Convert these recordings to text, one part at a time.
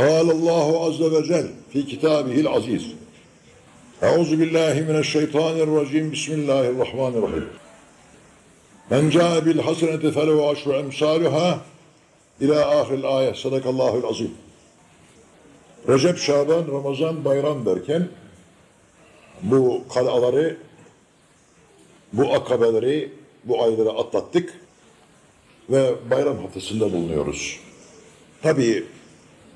Allahu azze ve cel fi kitabihil aziz. Euzu billahi mineşşeytanirracim. Bismillahirrahmanirrahim. Men caa bil hasenete felehu aşru emsaluha ila ahiril ayet. Sadakallahul azim. Recep, Şaban, Ramazan, Bayram derken bu kalaları, bu akabeleri, bu ayları atlattık ve bayram haftasında bulunuyoruz. Tabii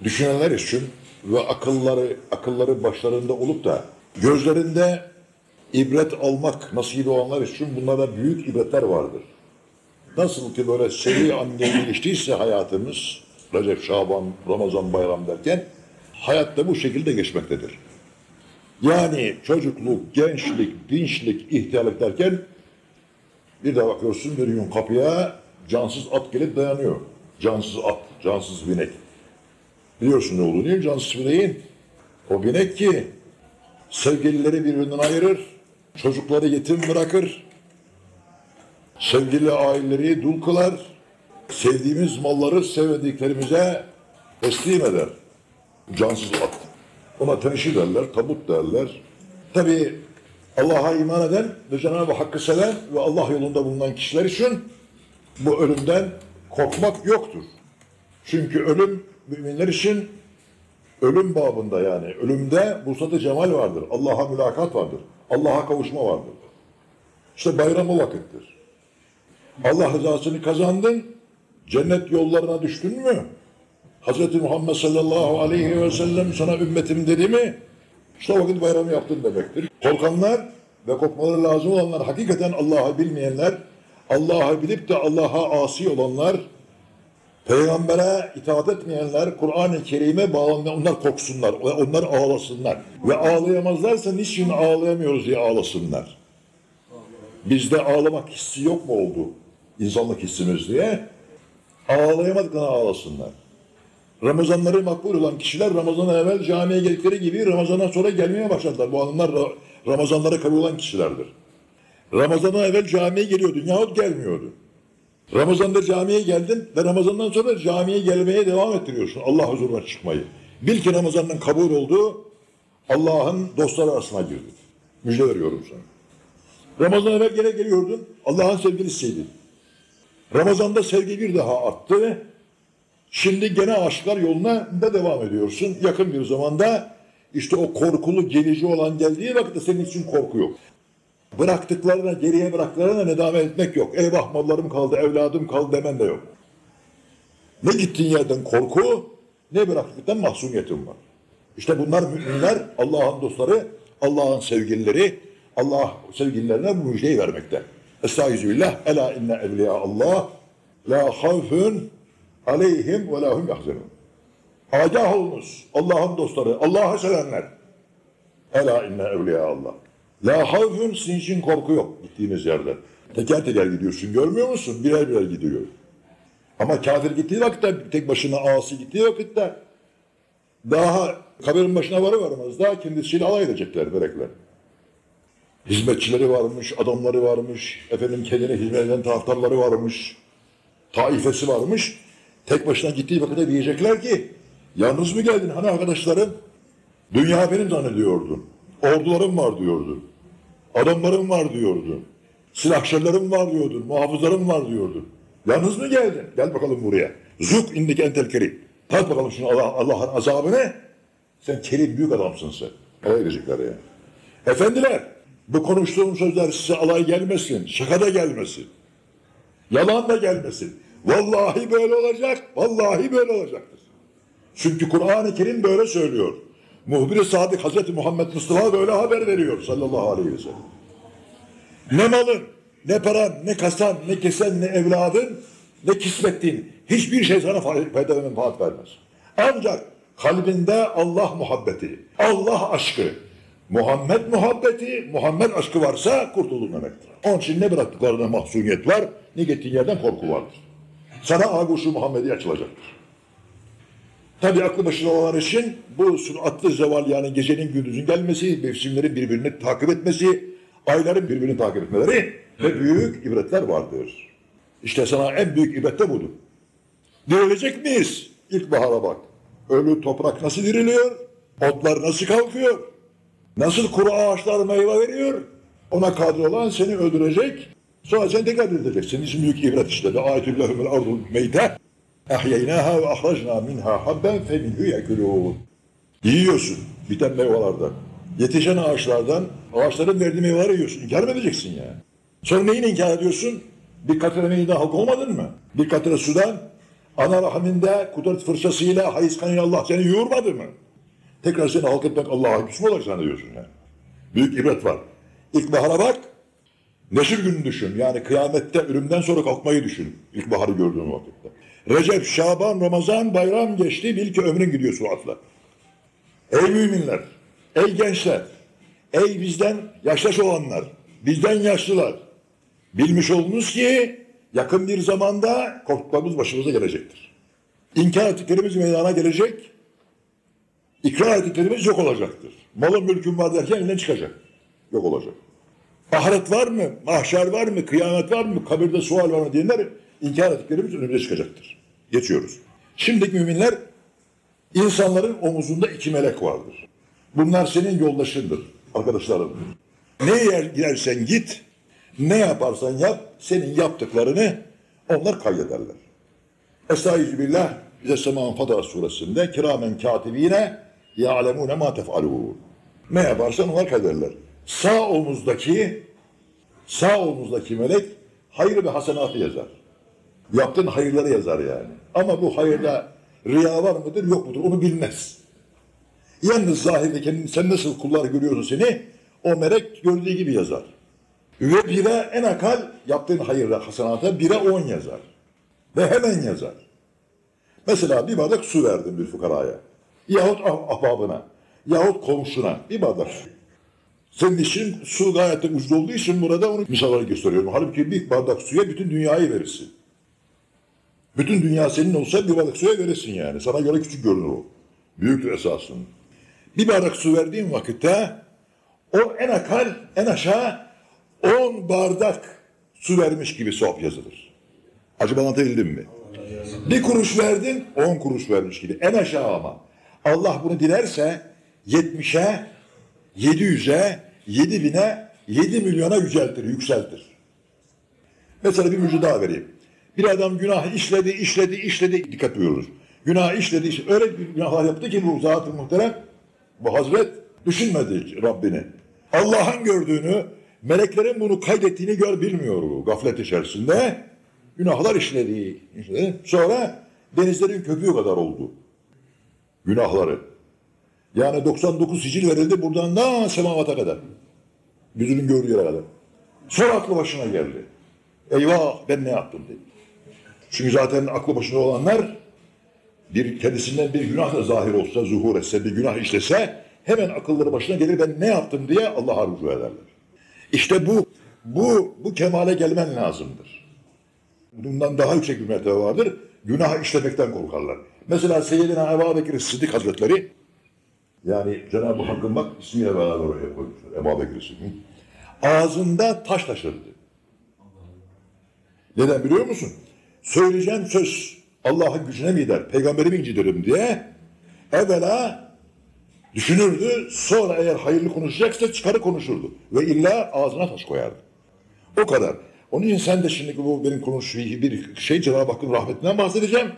düşünenler için ve akılları akılları başlarında olup da gözlerinde ibret almak nasibi olanlar için bunlarda büyük ibretler vardır. Nasıl ki böyle seri ande geliştiyse hayatımız Recep, Şaban, Ramazan, Bayram derken hayatta bu şekilde geçmektedir. Yani çocukluk, gençlik, dinçlik, ihtiyarlık derken bir de bakıyorsun bir gün kapıya cansız at gelip dayanıyor. Cansız at, cansız binek. Biliyorsun ne olduğunu değil mi? Cansız bineğin. O binek ki sevgilileri birbirinden ayırır, çocukları yetim bırakır, sevgili aileleri dul kılar, sevdiğimiz malları sevmediklerimize teslim eder. Cansız at. Ona tenşi derler, tabut derler. Tabi Allah'a iman eden ve Cenab-ı Hakk'ı seven ve Allah yolunda bulunan kişiler için bu ölümden korkmak yoktur. Çünkü ölüm müminler için ölüm babında yani ölümde vuslat-ı cemal vardır. Allah'a mülakat vardır. Allah'a kavuşma vardır. İşte bayram o vakittir. Allah rızasını kazandın, cennet yollarına düştün mü? Hz. Muhammed sallallahu aleyhi ve sellem sana ümmetim dedi mi? İşte o vakit bayramı yaptın demektir. Korkanlar ve korkmaları lazım olanlar, hakikaten Allah'ı bilmeyenler, Allah'ı bilip de Allah'a asi olanlar, Peygamber'e itaat etmeyenler, Kur'an-ı Kerim'e bağlanmayan onlar korksunlar ve onlar ağlasınlar. Ve ağlayamazlarsa niçin ağlayamıyoruz diye ağlasınlar. Bizde ağlamak hissi yok mu oldu? İnsanlık hissimiz diye. Ağlayamadıklarına ağlasınlar. Ramazanları makbul olan kişiler Ramazan'a evvel camiye geldikleri gibi Ramazan'dan sonra gelmeye başladılar. Bu hanımlar Ramazanları kabul olan kişilerdir. Ramazan'a evvel camiye geliyordun yahut gelmiyordu. Ramazan'da camiye geldin ve Ramazan'dan sonra camiye gelmeye devam ettiriyorsun. Allah huzuruna çıkmayı. Bil ki Ramazan'ın kabul olduğu Allah'ın dostları arasına girdin. Müjde veriyorum sana. Ramazan evvel gene geliyordun. Allah'ın sevgilisiydin. Ramazan'da sevgi bir daha arttı. Şimdi gene aşklar yoluna da devam ediyorsun. Yakın bir zamanda işte o korkulu gelici olan geldiği vakitte senin için korku yok. Bıraktıklarına, geriye bıraktıklarına nedamet etmek yok. Eyvah mallarım kaldı, evladım kaldı demen de yok. Ne gittiğin yerden korku, ne bıraktıktan mahsumiyetin var. İşte bunlar müminler, Allah'ın dostları, Allah'ın sevgilileri, Allah sevgililerine bu müjdeyi vermekte. Estaizu billah, ela inne evliya Allah, la havfun aleyhim ve lahum yahzenun. Agah olunuz Allah'ın dostları, Allah'ı sevenler. Ela inne evliya Allah. La havfun sizin için korku yok gittiğiniz yerde. Teker teker gidiyorsun görmüyor musun? Birer birer gidiyor. Ama kafir gittiği vakitte tek başına asi gittiği vakitte daha kabirin başına varı varmaz daha kendisiyle alay edecekler melekler. Hizmetçileri varmış, adamları varmış, efendim kendine hizmet eden taraftarları varmış, taifesi varmış. Tek başına gittiği vakitte diyecekler ki, yalnız mı geldin hani arkadaşlarım? Dünya benim zannediyordun. Ordularım var diyordun. Adamlarım var diyordun. Silahşerlerim var diyordun. Muhafızlarım var diyordun. Yalnız mı geldin? Gel bakalım buraya. Zuk indik entel kerim. Tat bakalım şunu Allah, Allah'ın azabını. Sen kerim büyük adamsın sen. Öyle diyecekler yani. Efendiler, bu konuştuğum sözler size alay gelmesin, şaka da gelmesin. Yalan da gelmesin. Vallahi böyle olacak, vallahi böyle olacaktır. Çünkü Kur'an-ı Kerim böyle söylüyor. Muhbir-i Sadık Hazreti Muhammed Mustafa böyle haber veriyor sallallahu aleyhi ve sellem. Ne malın, ne paran, ne kasan, ne kesen, ne evladın, ne kismetin hiçbir şey sana fayda ve menfaat vermez. Ancak kalbinde Allah muhabbeti, Allah aşkı, Muhammed muhabbeti, Muhammed aşkı varsa kurtuldun demektir. Onun için ne bıraktıklarına mahzuniyet var, ne gittiğin yerden korku vardır. Sana aguşu Muhammed'i açılacaktır. Tabi aklı başında olanlar için bu süratli zeval yani gecenin gündüzün gelmesi, mevsimlerin birbirini takip etmesi, ayların birbirini takip etmeleri ve büyük ibretler vardır. İşte sana en büyük ibret de budur. Dirilecek miyiz? İlkbahara bak. Ölü toprak nasıl diriliyor? Otlar nasıl kalkıyor? Nasıl kuru ağaçlar meyve veriyor? Ona kadir olan seni öldürecek. Sonra seni tekrar diriltecek. Senin için büyük ibret işte. Ayetü lehumul ardul meyte. Ahrajnâ minhâ habben fe minhü yekulûn. Yiyorsun biten meyvelerden. Yetişen ağaçlardan ağaçların verdiği meyveleri yiyorsun. İnkar mı edeceksin ya? Sonra neyini inkar ediyorsun? Bir katre meydan halk olmadın mı? Bir katre sudan ana rahminde kudret fırçasıyla hayız kanıyla Allah seni yoğurmadı mı? Tekrar seni halk etmek Allah'a mü olarak zannediyorsun yani? Büyük ibret var. İlkbahara bak. Neşir günü düşün. Yani kıyamette ölümden sonra kalkmayı düşün. İlkbaharı gördüğün vakitte. Recep, Şaban, Ramazan, bayram geçti. Bil ki ömrün gidiyor suatla. Ey müminler, ey gençler, ey bizden yaşlaş olanlar, bizden yaşlılar. Bilmiş olunuz ki yakın bir zamanda korktuklarımız başımıza gelecektir. İnkar ettiklerimiz meydana gelecek, ikrar ettiklerimiz yok olacaktır. Malın mülkün var derken elinden çıkacak. Yok olacak. Ahiret var mı? Mahşer var mı? Kıyamet var mı? Kabirde sual var mı diyenler inkar ettiklerimiz önümüze çıkacaktır. Geçiyoruz. Şimdiki müminler insanların omuzunda iki melek vardır. Bunlar senin yoldaşındır, arkadaşlarındır. Ne yer gidersen git, ne yaparsan yap, senin yaptıklarını onlar kaydederler. Estaizu billah bize Seman Fatah suresinde kiramen katibine ya'lemune ma tef'alûn. Ne yaparsan onlar kaydederler. Sağ omuzdaki sağ omuzdaki melek hayır ve hasenatı yazar. Yaptığın hayırları yazar yani. Ama bu hayırda riya var mıdır yok mudur onu bilmez. Yalnız zahirde kendini sen nasıl kullar görüyorsun seni o melek gördüğü gibi yazar. Ve bire en akal yaptığın hayırda hasenata bire on yazar. Ve hemen yazar. Mesela bir bardak su verdin bir fukaraya. Yahut ah- ahbabına. Yahut komşuna. Bir bardak su. Senin için su gayet ucuz olduğu için burada onu misal olarak gösteriyorum. Halbuki bir bardak suya bütün dünyayı verirsin. Bütün dünya senin olsa bir bardak suya verirsin yani. Sana göre küçük görünür o. Büyüktür esasın. Bir bardak su verdiğin vakitte o en akal, en aşağı 10 bardak su vermiş gibi sevap yazılır. Acaba anlatabildim mi? Bir kuruş verdin, 10 kuruş vermiş gibi. En aşağı ama. Allah bunu dilerse 70'e, 700'e, 7000'e, 7 milyona yüceltir, yükseltir. Mesela bir müjde daha vereyim. Bir adam günah işledi, işledi, işledi. Dikkat buyurunuz. Günah işledi, işledi. Öyle günahlar yaptı ki bu zat-ı muhterem, bu hazret düşünmedi Rabbini. Allah'ın gördüğünü, meleklerin bunu kaydettiğini gör bilmiyor bu gaflet içerisinde. Günahlar işledi, işledi. Sonra denizlerin köpüğü kadar oldu. Günahları. Yani 99 sicil verildi buradan da semavata kadar. Gözünün gördüğü yere kadar. Sonra aklı başına geldi. Eyvah ben ne yaptım dedi. Çünkü zaten aklı başında olanlar bir kendisinden bir günah da zahir olsa, zuhur etse, bir günah işlese hemen akılları başına gelir ben ne yaptım diye Allah'a rücu ederler. İşte bu bu bu kemale gelmen lazımdır. Bundan daha yüksek bir mertebe vardır. Günah işlemekten korkarlar. Mesela Seyyidina Ebu Bekir Sıddık Hazretleri yani Cenab-ı Hakk'ın bak ismiyle beraber oraya koymuşlar. Ebu Bekir Sıddık. Ağzında taş taşırdı. Neden biliyor musun? Söyleyeceğim söz Allah'ın gücüne mi gider, peygamberi mi incitirim diye evvela düşünürdü. Sonra eğer hayırlı konuşacaksa çıkarı konuşurdu. Ve illa ağzına taş koyardı. O kadar. Onun için sen de şimdi bu benim konuştuğum bir şey Cenab-ı Hakk'ın rahmetinden bahsedeceğim.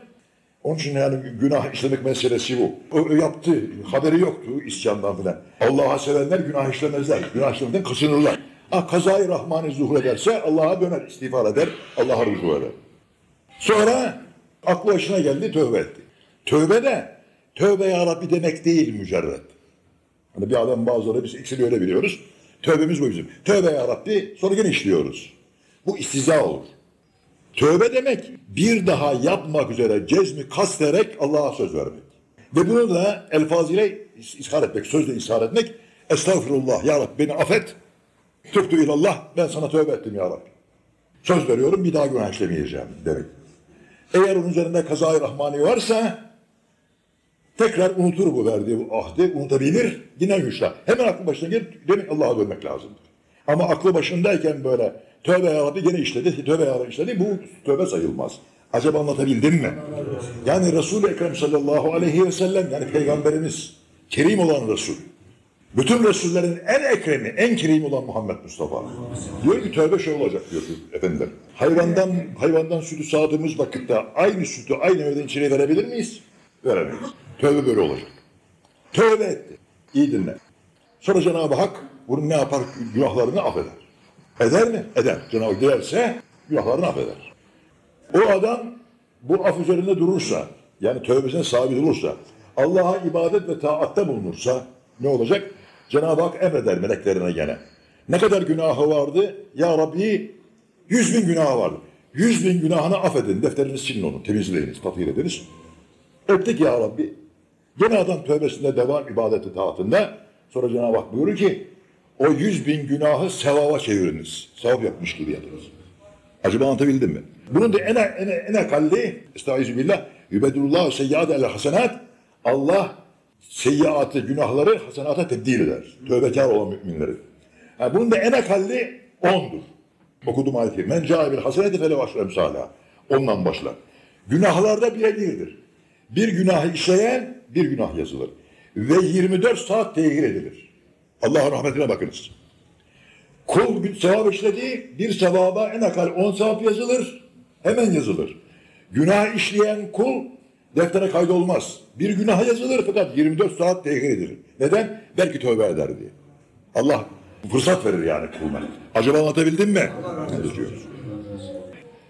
Onun için yani günah işlemek meselesi bu. O yaptı, haberi yoktu isyandan filan. Allah'a sevenler günah işlemezler. Günah işlemekten kaçınırlar. Ah, kazayı rahmani zuhur ederse Allah'a döner, istiğfar eder, Allah'a rücu eder. Sonra aklı başına geldi, tövbe etti. Tövbe de, tövbe ya Rabbi demek değil mücerret. Hani bir adam bazıları biz ikisini öyle biliyoruz. Tövbemiz bu bizim. Tövbe ya Rabbi, sonra gene işliyoruz. Bu istiza olur. Tövbe demek bir daha yapmak üzere cezmi kastederek Allah'a söz vermek. Ve bunu da elfazıyla ishar etmek, sözle ishar etmek. Estağfirullah ya Rabbi beni affet. Tüftü ilallah ben sana tövbe ettim ya Rabbi. Söz veriyorum bir daha günah işlemeyeceğim demek. Eğer onun üzerinde kazayı rahmani varsa tekrar unutur bu verdiği bu ahdi, unutabilir, yine güçler. Hemen aklı başına gelir, demek Allah'a dönmek lazımdır. Ama aklı başındayken böyle tövbe ya Rabbi gene işledi, tövbe ya işledi, bu tövbe sayılmaz. Acaba anlatabildim mi? Yani Resul-i Ekrem sallallahu aleyhi ve sellem yani Peygamberimiz kerim olan Resul. Bütün Resullerin en ekremi, en kerim olan Muhammed Mustafa. Diyor ki tövbe şey olacak diyor efendiler. Hayvandan hayvandan sütü sağdığımız vakitte aynı sütü aynı evden içine verebilir miyiz? Veremeyiz. Tövbe böyle olacak. Tövbe etti. İyi dinle. Sonra Cenab-ı Hak bunu ne yapar? Günahlarını affeder. Eder mi? Eder. Cenab-ı Hak dilerse günahlarını affeder. O adam bu af üzerinde durursa, yani tövbesine sabit olursa, Allah'a ibadet ve taatte bulunursa ne olacak? Cenab-ı Hak emreder meleklerine gene. Ne kadar günahı vardı? Ya Rabbi yüz bin günahı vardı. Yüz bin günahını affedin, defterini silin onu, temizleyiniz, tatil ediniz. Ettik ya Rabbi. Gene adam tövbesinde devam ibadeti taatında. Sonra Cenab-ı Hak buyurur ki o yüz bin günahı sevaba çeviriniz. Sevap yapmış gibi yapınız. Acaba anlatabildim mi? Bunun da en, en, en akalli, estaizu billah, yübedullahu seyyâde el hasenat, Allah seyyiatı, günahları hasenata tebdil eder. Tövbekar olan müminleri. Ha, bunun da en akalli ondur. Okudum ayeti. Men câbil haseneti fele başla emsâlâ. Ondan başlar. Günahlarda bire birdir. Bir günahı işleyen bir günah yazılır. Ve 24 saat tehir edilir. Allah'ın rahmetine bakınız. Kul bir sevap işlediği bir sevaba en akal 10 sevap yazılır. Hemen yazılır. Günah işleyen kul deftere kaydolmaz. Bir günah yazılır fakat 24 saat tehir edilir. Neden? Belki tövbe eder diye. Allah fırsat verir yani kuluna. Acaba anlatabildim mi?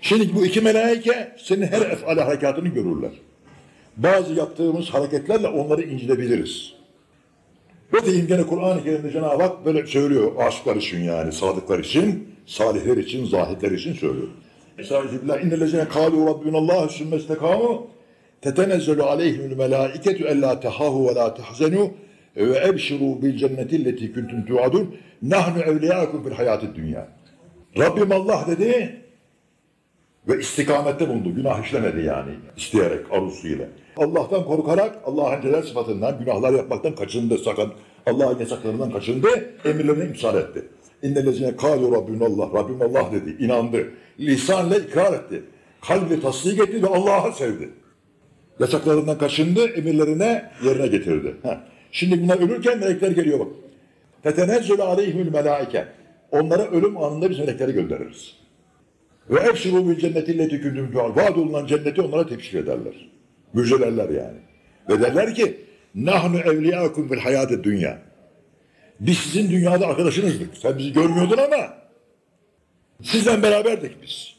Şimdi bu iki melaike senin her efali harekatını görürler. Bazı yaptığımız hareketlerle onları incilebiliriz. Ve diyeyim gene Kur'an-ı Kerim'de Cenab-ı Hak böyle söylüyor aşklar için yani sadıklar için, salihler için, zahitler için söylüyor. Estağfirullah innellezine kâlu rabbunallahu sümme istekâmu tetenezzelu aleyhimül melâiketu ellâ tehâhu ve lâ tehzenû ve ebşirû bil cennetilleti kuntum tuadun nahnu evliyâkum fil hayâtid dünya. Rabbim Allah dedi ve istikamette bulundu. Günah işlemedi yani isteyerek, arzusuyla. Allah'tan korkarak Allah'ın celal sıfatından günahlar yapmaktan kaçındı. Sakın Allah'ın yasaklarından kaçındı. Emirlerini imsal etti. İnnellezine kâlu Rabbunallah. Rabbim Allah dedi. inandı. Lisanla ikrar etti. Kalbi tasdik etti ve Allah'ı sevdi. Yasaklarından kaçındı. Emirlerine yerine getirdi. Şimdi bunlar ölürken melekler geliyor bak. Tetenezzülü aleyhimül melaike. Onlara ölüm anında biz melekleri göndeririz. Ve ebşiru bil cenneti illeti kündüm tual. Vaad olunan cenneti onlara tepşir ederler. Müjdelerler yani. Ve derler ki nahnu evliyakum fil hayatı dünya. Biz sizin dünyada arkadaşınızdık. Sen bizi görmüyordun ama sizden beraberdik biz.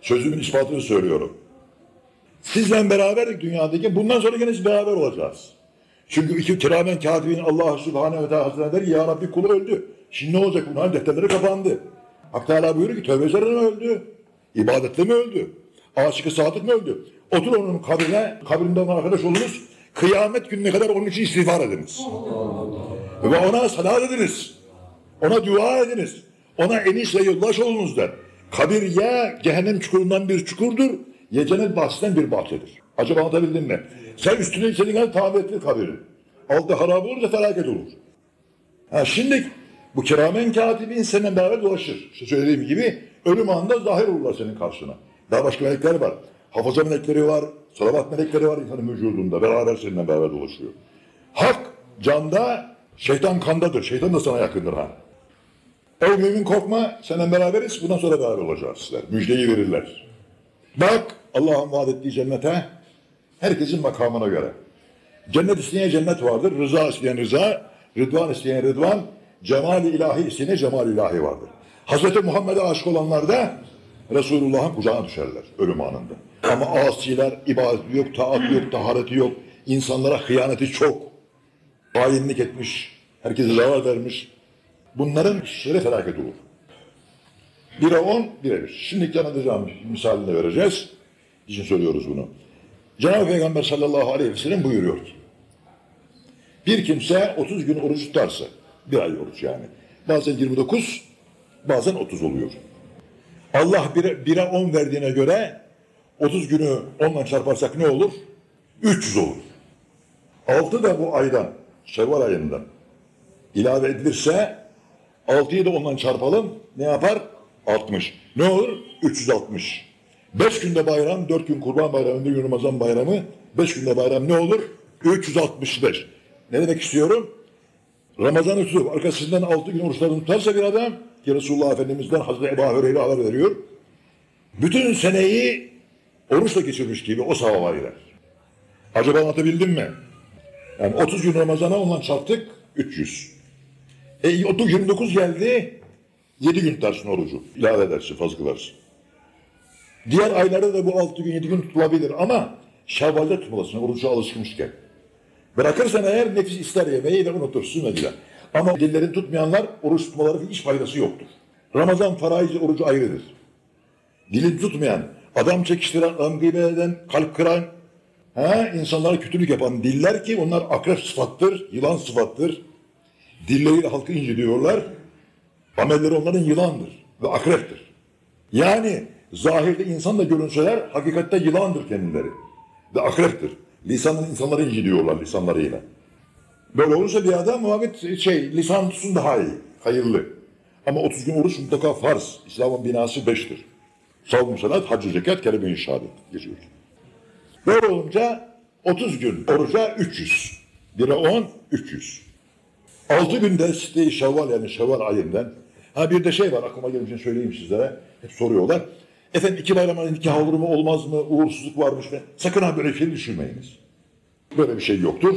Sözümün ispatını söylüyorum. Sizden beraberdik dünyadaki. Bundan sonra yine beraber olacağız. Çünkü iki kiramen katibin Allah Subhanahu ve Teala Hazretleri der ki ya Rabbi kulu öldü. Şimdi ne olacak bunların defterleri kapandı. Hak Teala buyuruyor ki tövbe üzerine mi öldü? İbadetle mi öldü? Aşık-ı sadık mı öldü? Otur onun kabrine, kabrinde ona arkadaş olunuz. Kıyamet gününe kadar onun için istiğfar ediniz. Ve ona salat ediniz. Ona dua ediniz. Ona enişle yoldaş olunuz der. Kabir ya cehennem çukurundan bir çukurdur ya cennet bahçesinden bir bahçedir. Acaba anlatabildim mi? Sen üstüne istediğin kadar tamir ettir kabiri. Altı harap olursa felaket olur. Ha şimdi bu kiramen katibin seninle beraber dolaşır. İşte söylediğim gibi ölüm anında zahir olurlar senin karşına. Daha başka melekler var. Hafaza melekleri var, salavat melekleri var insanın vücudunda. Beraber seninle beraber dolaşıyor. Hak canda, şeytan kandadır. Şeytan da sana yakındır ha. Ey mümin korkma, seninle beraberiz. Bundan sonra beraber olacağız sizler. Müjdeyi verirler. Bak Allah'ın vaat ettiği cennete herkesin makamına göre. Cennet isteyen cennet vardır. Rıza isteyen rıza, rıdvan isteyen rıdvan, cemal ilahi isteyene cemal ilahi vardır. Hazreti Muhammed'e aşık olanlar da Resulullah'ın kucağına düşerler ölüm anında. Ama asiler, ibadeti yok, taat yok, tahareti yok. İnsanlara hıyaneti çok. Hainlik etmiş, herkese zarar vermiş. Bunların şeref felaket olur. Bire on, bire bir. Şimdi anlatacağım misalini vereceğiz. İçin söylüyoruz bunu. Cenab-ı Peygamber sallallahu aleyhi ve sellem buyuruyor ki, bir kimse 30 gün oruç tutarsa, bir ay oruç yani, bazen 29, bazen 30 oluyor. Allah 1'e 1'e 10 verdiğine göre 30 günü 10'la çarparsak ne olur? 300 olur. 6 da bu aydan, Şevval ayından ilave edilirse 6'yı da ondan çarpalım ne yapar? 60. Ne olur? 360. Beş günde bayram, dört gün kurban bayramı, bir gün Ramazan bayramı, beş günde bayram ne olur? 365. Ne demek istiyorum? Ramazan'ı tutup arkasından altı gün oruçlarını tutarsa bir adam ki Resulullah Efendimiz'den Hazreti Ebu Hureyre haber veriyor. Bütün seneyi oruçla geçirmiş gibi o sevaba girer. Acaba anlatabildim mi? Yani 30 gün Ramazan'a ondan çarptık 300. E 29 geldi 7 gün tutarsın orucu. İlave edersin fazla kılarsın. Diğer aylarda da bu 6 gün 7 gün tutulabilir ama Şevval'de tutmalısın oruca alışmışken. Bırakırsan eğer nefis ister yemeği ve unutursun ve diler. Ama dillerin tutmayanlar oruç tutmaları hiç faydası yoktur. Ramazan faraizi orucu ayrıdır. Dilin tutmayan, adam çekiştiren, adam gıybet eden, kalp kıran, ha, insanlara kötülük yapan diller ki onlar akrep sıfattır, yılan sıfattır. Dilleriyle halkı inceliyorlar. Amelleri onların yılandır ve akreptir. Yani zahirde insan da görünseler hakikatte yılandır kendileri ve akreptir. Lisanın insanları inceliyorlar lisanlarıyla. Böyle olursa bir adam muhabbet şey lisan tutsun daha iyi, hayırlı. Ama 30 gün oruç mutlaka farz. İslam'ın binası beştir. Savun sanat, hacı zekat, kelime-i şehadet geçiyor. Böyle olunca 30 gün oruca 300. Bire 10, 300. 6 günde site şevval yani şevval ayından. Ha bir de şey var aklıma gelmişken söyleyeyim sizlere. Hep soruyorlar. Efendim iki bayrama nikah olur mu olmaz mı? Uğursuzluk varmış mı? Sakın ha böyle şey düşünmeyiniz. Böyle bir şey yoktur.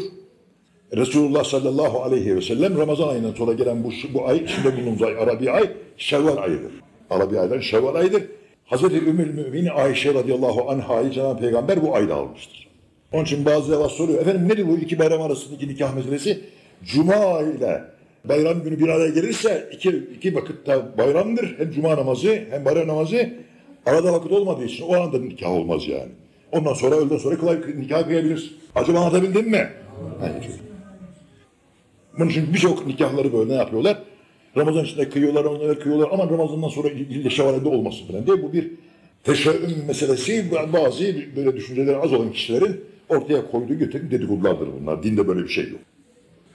Resulullah sallallahu aleyhi ve sellem Ramazan ayından sonra gelen bu, bu ay, içinde bulunduğumuz ay, Arabi ay, Şevval ayıdır. Arabi aydan Şevval ayıdır. Hazreti Ümmül Mümini Ayşe radıyallahu anha'yı Cenab-ı Peygamber bu ayda almıştır. Onun için bazı defa soruyor. Efendim nedir bu iki bayram arasındaki nikah meselesi? Cuma ile bayram günü bir araya gelirse iki, iki vakitte bayramdır. Hem cuma namazı hem bayram namazı. Arada vakit olmadığı için o anda nikah olmaz yani. Ondan sonra öğleden sonra kolay nikah kıyabilir. Acaba anlatabildim mi? Hayır. Bunun için birçok nikahları böyle ne yapıyorlar? Ramazan içinde kıyıyorlar, onları kıyıyorlar ama Ramazan'dan sonra ille şevalede olmasın falan diye bu bir teşebbüm meselesi bazı böyle düşünceleri az olan kişilerin ortaya koyduğu götürün dedikodulardır bunlar. Dinde böyle bir şey yok.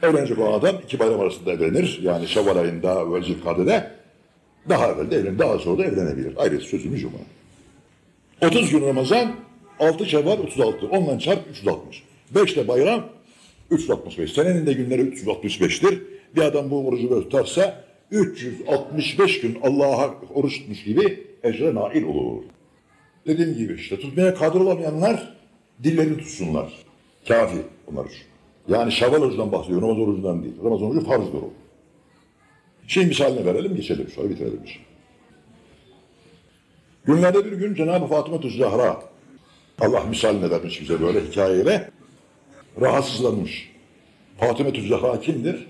Evlenecek olan adam iki bayram arasında evlenir. Yani Şevval ayında ve Zilkade'de daha evvel de evlenir, daha sonra da evlenebilir. Ayrıca sözümüz yok. 30 gün Ramazan, 6 Şevval 36. Ondan çarp 360. 5 de bayram 365. Senenin de günleri 365'tir. Bir adam bu orucu böyle tutarsa 365 gün Allah'a oruç tutmuş gibi ecre nail olur. Dediğim gibi işte tutmaya kadir olamayanlar dillerini tutsunlar. Kafi onlar için. Yani Şevval orucundan bahsediyor, Ramazan orucundan değil. Ramazan orucu farzdır o. Şimdi misalini verelim, geçelim sonra bitirelim. Günlerde bir gün Cenab-ı Fatıma Zahra Allah misaline vermiş bize böyle hikayeyle rahatsızlanmış. Fatıma Zahra kimdir?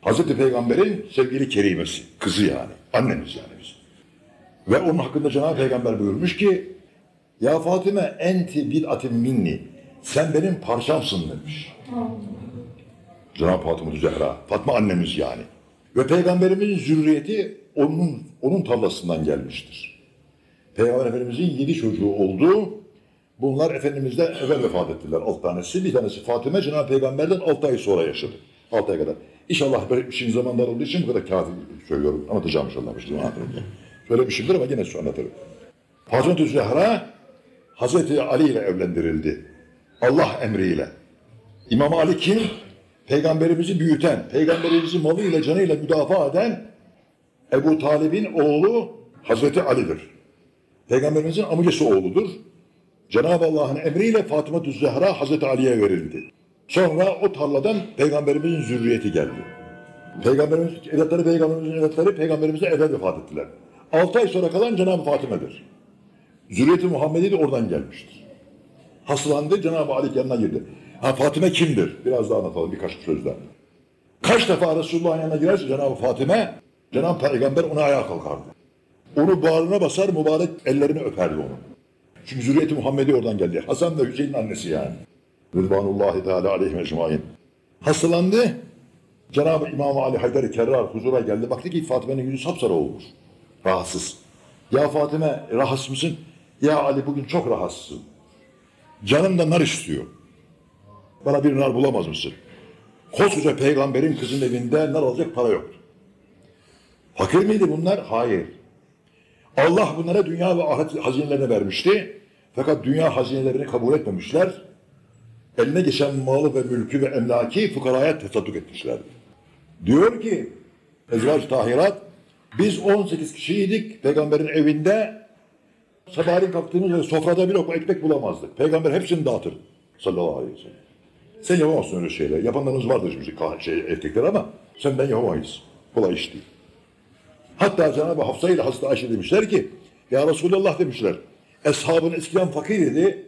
Hazreti Peygamber'in sevgili kerimesi, kızı yani, annemiz yani biz. Ve onun hakkında Cenab-ı Peygamber buyurmuş ki, Ya Fatıma enti bid'atin minni, sen benim parçamsın demiş. Cenab-ı Fatıma Zehra, Fatma annemiz yani. Ve Peygamberimizin zürriyeti onun, onun tavlasından gelmiştir. Peygamber Efendimizin yedi çocuğu oldu. Bunlar Efendimiz'den evvel vefat ettiler alt tanesi. Bir tanesi Fatıma Cenab-ı Peygamber'den altı ay sonra yaşadı. Altı ay kadar. İnşallah böyle işin zamanlar olduğu için bu kadar kafi söylüyorum. Anlatacağım inşallah. Şimdi Söylemişimdir ama yine anlatırım. Fatıma Zehra Hazreti Ali ile evlendirildi. Allah emriyle. İmam Ali kim? Peygamberimizi büyüten, peygamberimizi malıyla canıyla müdafaa eden Ebu Talib'in oğlu Hazreti Ali'dir. Peygamberimizin amcası oğludur. Cenab-ı Allah'ın emriyle Fatıma Zehra Hazreti Ali'ye verildi. Sonra o tarladan peygamberimizin zürriyeti geldi. Peygamberimiz, evlatları peygamberimizin evlatları peygamberimize evvel vefat ettiler. Altı ay sonra kalan Cenab-ı Fatime'dir. Zürriyeti Muhammedi de oradan gelmiştir. Hastalandı Cenab-ı Ali yanına girdi. Ha Fatime kimdir? Biraz daha anlatalım birkaç sözler. Kaç defa Resulullah'ın yanına girerse Cenab-ı Fatime, Cenab-ı Peygamber ona ayağa kalkardı. Onu bağrına basar, mübarek ellerini öperdi onu. Çünkü zürriyeti Muhammedi oradan geldi. Hasan ve Hüseyin'in annesi yani. Rıdvanullahi Teala aleyhim ecmain. Hastalandı. Cenab-ı İmam Ali Haydar-ı Kerrar huzura geldi. Baktı ki Fatime'nin yüzü sapsarı olmuş. Rahatsız. Ya Fatime rahatsız mısın? Ya Ali bugün çok rahatsızım. Canım da nar istiyor. Bana bir nar bulamaz mısın? Koskoca peygamberin kızın evinde nar alacak para yoktu. Fakir miydi bunlar? Hayır. Allah bunlara dünya ve ahiret hazinelerini vermişti. Fakat dünya hazinelerini kabul etmemişler. Eline geçen malı ve mülkü ve emlaki fukaraya tesadduk etmişlerdi. Diyor ki Ezvac Tahirat biz 18 kişiydik peygamberin evinde sabahleyin kalktığımızda sofrada bir lokma ekmek bulamazdık. Peygamber hepsini dağıtır sallallahu aleyhi ve sellem. Sen yapamazsın öyle şeyler. Yapanlarımız vardır kah- şey, erkekler ama sen ben yapamayız. Kolay iş değil. Hatta Cenab-ı Hafsa ile Hazreti Ayşe demişler ki Ya Resulallah demişler. Eshabın eskiden fakir idi.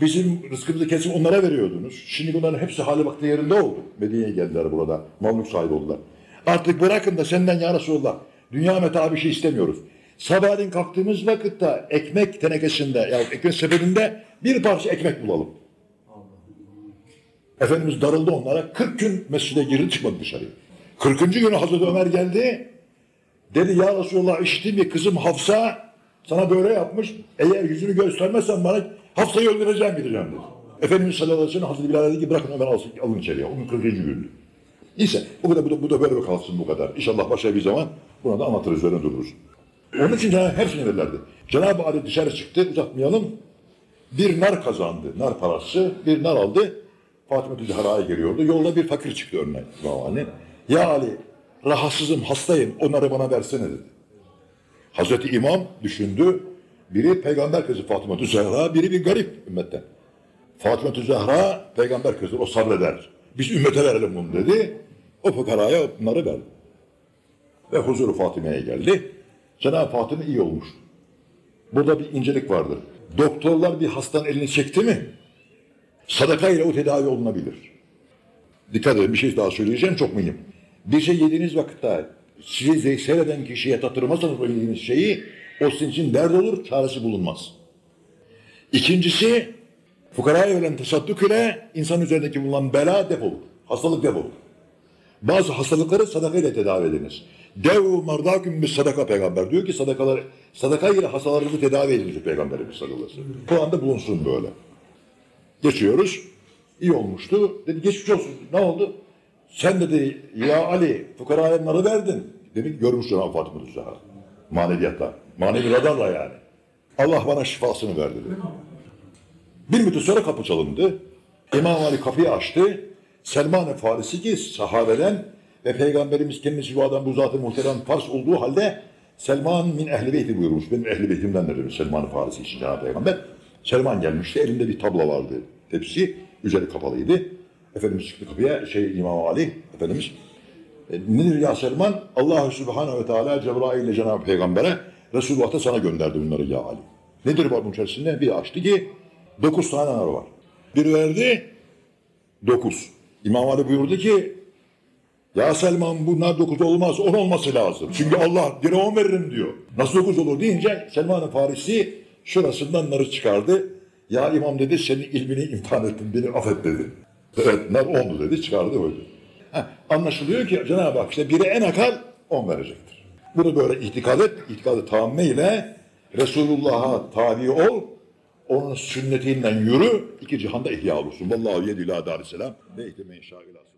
Bizim rızkımızı kesin onlara veriyordunuz. Şimdi bunların hepsi hali vakti yerinde oldu. Medine'ye geldiler burada. Mamluk sahibi oldular. Artık bırakın da senden ya Resulallah. Dünya meta bir şey istemiyoruz. Sabahleyin kalktığımız vakitte ekmek tenekesinde ya ekmek sepetinde bir parça ekmek bulalım. Efendimiz darıldı onlara. 40 gün mescide girdi çıkmadı dışarıya. 40. günü Hazreti Ömer geldi. Dedi ya Resulallah işittim ki kızım Hafsa sana böyle yapmış. Eğer yüzünü göstermezsen bana Hafsa'yı öldüreceğim gideceğim dedi. Efendimiz sallallahu aleyhi ve sellem Hazreti Bilal dedi ki bırakın Ömer alsın, alın içeriye. Onun 40. gündü. Neyse bu da, bu da, bu da böyle kalsın bu kadar. İnşallah başka bir zaman buna da anlatırız üzerine dururuz. Onun için Cenab-ı hepsini. Cenab-ı Ali dışarı çıktı uzatmayalım. Bir nar kazandı. Nar parası. Bir nar aldı. Fatıma Zühra'ya geliyordu. Yolda bir fakir çıktı önüne. Ali. Ya Ali rahatsızım hastayım onları bana versene dedi. Hazreti İmam düşündü. Biri peygamber kızı Fatıma Zehra, biri bir garip ümmetten. Fatıma Zehra peygamber kızı o sabreder. Biz ümmete verelim bunu dedi. O fukaraya bunları verdi. Ve huzuru Fatime'ye geldi. Cenab-ı Fatıma iyi olmuş. Burada bir incelik vardır. Doktorlar bir hastanın elini çekti mi sadaka ile o tedavi olunabilir. Dikkat edin bir şey daha söyleyeceğim çok mühim. Bir şey yediğiniz vakitte sizi seyreden kişiye tattırmazsanız o yediğiniz şeyi o sizin için dert olur, çaresi bulunmaz. İkincisi fukaraya verilen tasadduk ile insan üzerindeki bulunan bela defolur. Hastalık defolur. Bazı hastalıkları sadaka ile tedavi ediniz. Devu mardaküm bir sadaka peygamber diyor ki sadakalar sadaka ile hastalarınızı tedavi ediniz peygamberimiz sallallahu aleyhi ve sellem. Kur'an'da bulunsun böyle. Geçiyoruz. İyi olmuştu. Dedi geçmiş olsun. Ne oldu? Sen dedi ya Ali fukaraya narı verdin. Demek ki görmüş Cenab-ı Fatıma Zahra. Maneviyatla. Manevi radarla yani. Allah bana şifasını verdi dedi. Bir müddet sonra kapı çalındı. İmam Ali kapıyı açtı. Selman-ı Farisi ki sahabeden ve Peygamberimiz kendisi bu adam bu zatı muhterem Fars olduğu halde Selman min ehli beyti buyurmuş. Benim ehli beytimdendir demiş Selman-ı Farisi için Cenab-ı Peygamber. Selman gelmişti. Elinde bir tablo vardı. Tepsi. Üzeri kapalıydı. Efendimiz çıktı kapıya. Şey İmam Ali. Efendimiz e, nedir ya Selman? Allah Subhanahu ve Teala Cebrail ile Cenab-ı Peygamber'e Resulullah da sana gönderdi bunları ya Ali. Nedir var bunun içerisinde? Bir açtı ki dokuz tane nar var. Bir verdi dokuz. İmam Ali buyurdu ki ya Selman bunlar dokuz olmaz on olması lazım. Çünkü Allah dire on veririm diyor. Nasıl dokuz olur deyince Selman-ı Farisi şurasından narı çıkardı. Ya imam dedi senin ilmini imtihan ettim beni affet dedi. Evet nar ondu dedi çıkardı öyle. Heh, anlaşılıyor ki Cenab-ı Hak işte biri en akal on verecektir. Bunu böyle itikad et, itikadı tamme ile Resulullah'a tabi ol, onun sünnetinden yürü, iki cihanda ihya olursun. Vallahu yedü ila darisselam ve ihtimen şahilasın.